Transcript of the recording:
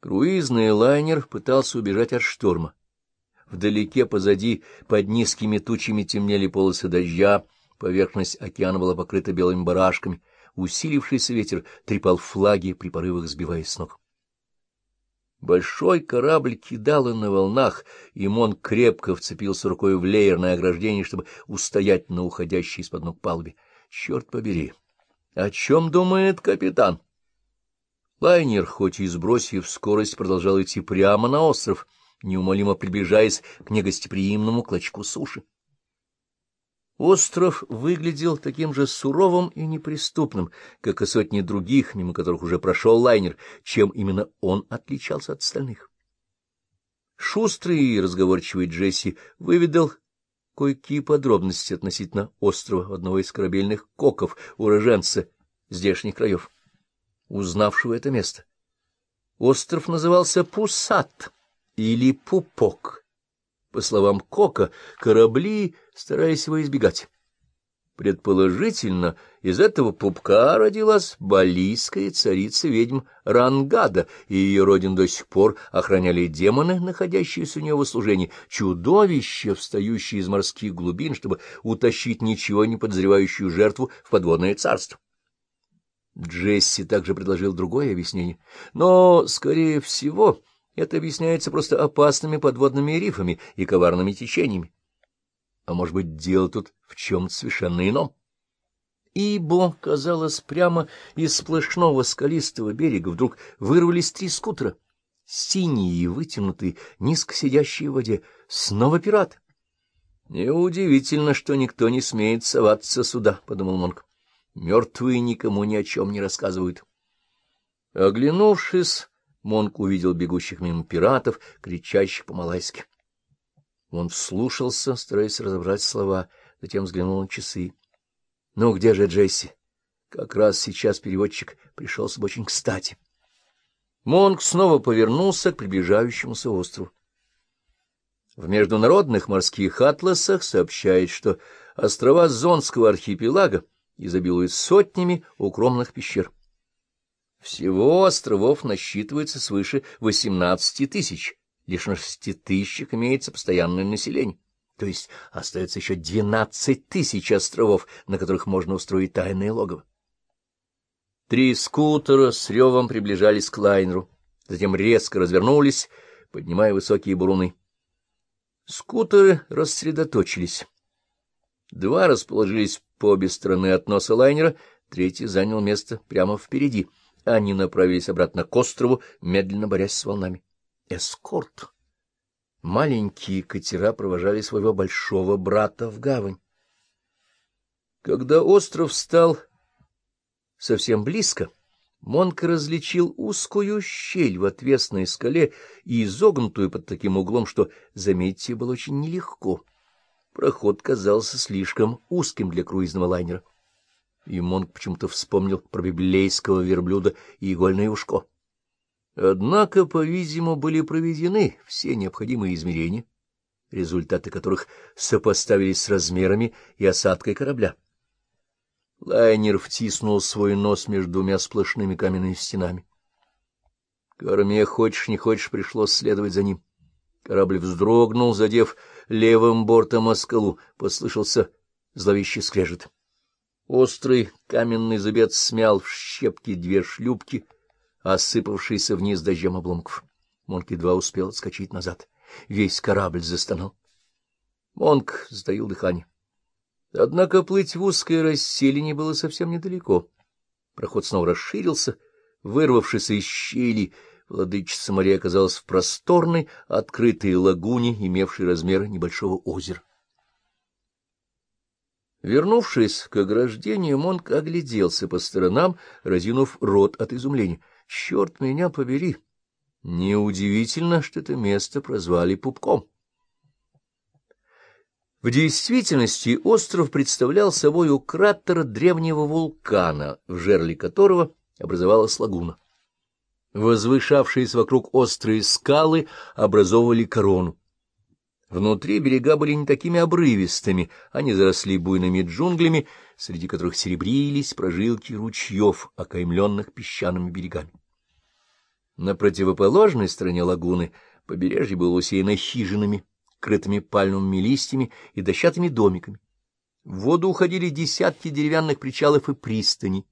Круизный лайнер пытался убежать от шторма. Вдалеке позади под низкими тучами темнели полосы дождя, поверхность океана была покрыта белыми барашками, усилившийся ветер трепал флаги при порывах, сбиваясь с ног. Большой корабль кидало на волнах, и Мон крепко вцепился рукой в леерное ограждение, чтобы устоять на уходящей из-под ног палубе. Черт побери! О чем думает капитан? Лайнер, хоть и сбросив скорость, продолжал идти прямо на остров, неумолимо приближаясь к негостеприимному клочку суши. Остров выглядел таким же суровым и неприступным, как и сотни других, мимо которых уже прошел лайнер, чем именно он отличался от остальных. Шустрый и разговорчивый Джесси выведал кое-какие подробности относительно острова одного из корабельных коков, уроженца здешних краев, узнавшего это место. Остров назывался Пусат или Пупок. По словам Кока, корабли старались его избегать. Предположительно, из этого пупка родилась балийская царица-ведьм Рангада, и ее родин до сих пор охраняли демоны, находящиеся у нее в служении, чудовища, встающие из морских глубин, чтобы утащить ничего не подозревающую жертву в подводное царство. Джесси также предложил другое объяснение, но, скорее всего, это объясняется просто опасными подводными рифами и коварными течениями. А может быть, дело тут в чем-то совершенно ином? Ибо, казалось, прямо из сплошного скалистого берега вдруг вырвались три скутера. Синие, вытянутые, низко сидящие в воде. Снова пират. Неудивительно, что никто не смеет соваться сюда, — подумал Монк. Мертвые никому ни о чем не рассказывают. Оглянувшись, Монк увидел бегущих мимо пиратов, кричащих по-малайски. Он вслушался, стараясь разобрать слова, затем взглянул на часы. — Ну, где же Джесси? Как раз сейчас переводчик пришелся бы очень кстати. Монк снова повернулся к приближающемуся острову. В международных морских атласах сообщает, что острова Зонского архипелага изобилуют сотнями укромных пещер. Всего островов насчитывается свыше 18 тысяч, лишь на шести тысячах имеется постоянное население. То есть остается еще 12 тысяч островов, на которых можно устроить тайное логово. Три скутера с ревом приближались к лайнеру, затем резко развернулись, поднимая высокие буруны. Скутеры рассредоточились. Два расположились по обе стороны от носа лайнера, третий занял место прямо впереди — они направились обратно к острову, медленно борясь с волнами. Эскорт. Маленькие катера провожали своего большого брата в гавань. Когда остров стал совсем близко, Монк различил узкую щель в отвесной скале и изогнутую под таким углом, что заметить ее было очень нелегко. Проход казался слишком узким для круизного лайнера и Монг почему-то вспомнил про библейского верблюда и игольное ушко. Однако, по-видимому, были проведены все необходимые измерения, результаты которых сопоставились с размерами и осадкой корабля. Лайнер втиснул свой нос между двумя сплошными каменными стенами. Корме, хочешь не хочешь, пришлось следовать за ним. Корабль вздрогнул, задев левым бортом о скалу, послышался зловещий скрежет. Острый каменный зубец смял в щепки две шлюпки, осыпавшиеся вниз дождем обломков. Монк едва успел отскочить назад. Весь корабль застонал. Монк сдаил дыхание. Однако плыть в узкое расселение было совсем недалеко. Проход снова расширился. Вырвавшись из щели, владычица моря оказалась в просторной, открытой лагуне, имевшей размеры небольшого озера. Вернувшись к ограждению, Монк огляделся по сторонам, разинув рот от изумления. «Черт меня побери! Неудивительно, что это место прозвали Пупком». В действительности остров представлял собою кратер древнего вулкана, в жерле которого образовалась лагуна. Возвышавшиеся вокруг острые скалы образовывали корону. Внутри берега были не такими обрывистыми, они заросли буйными джунглями, среди которых серебрились прожилки ручьев, окаймленных песчаными берегами. На противоположной стороне лагуны побережье было усеяно хижинами, крытыми пальмовыми листьями и дощатыми домиками. В воду уходили десятки деревянных причалов и пристаней.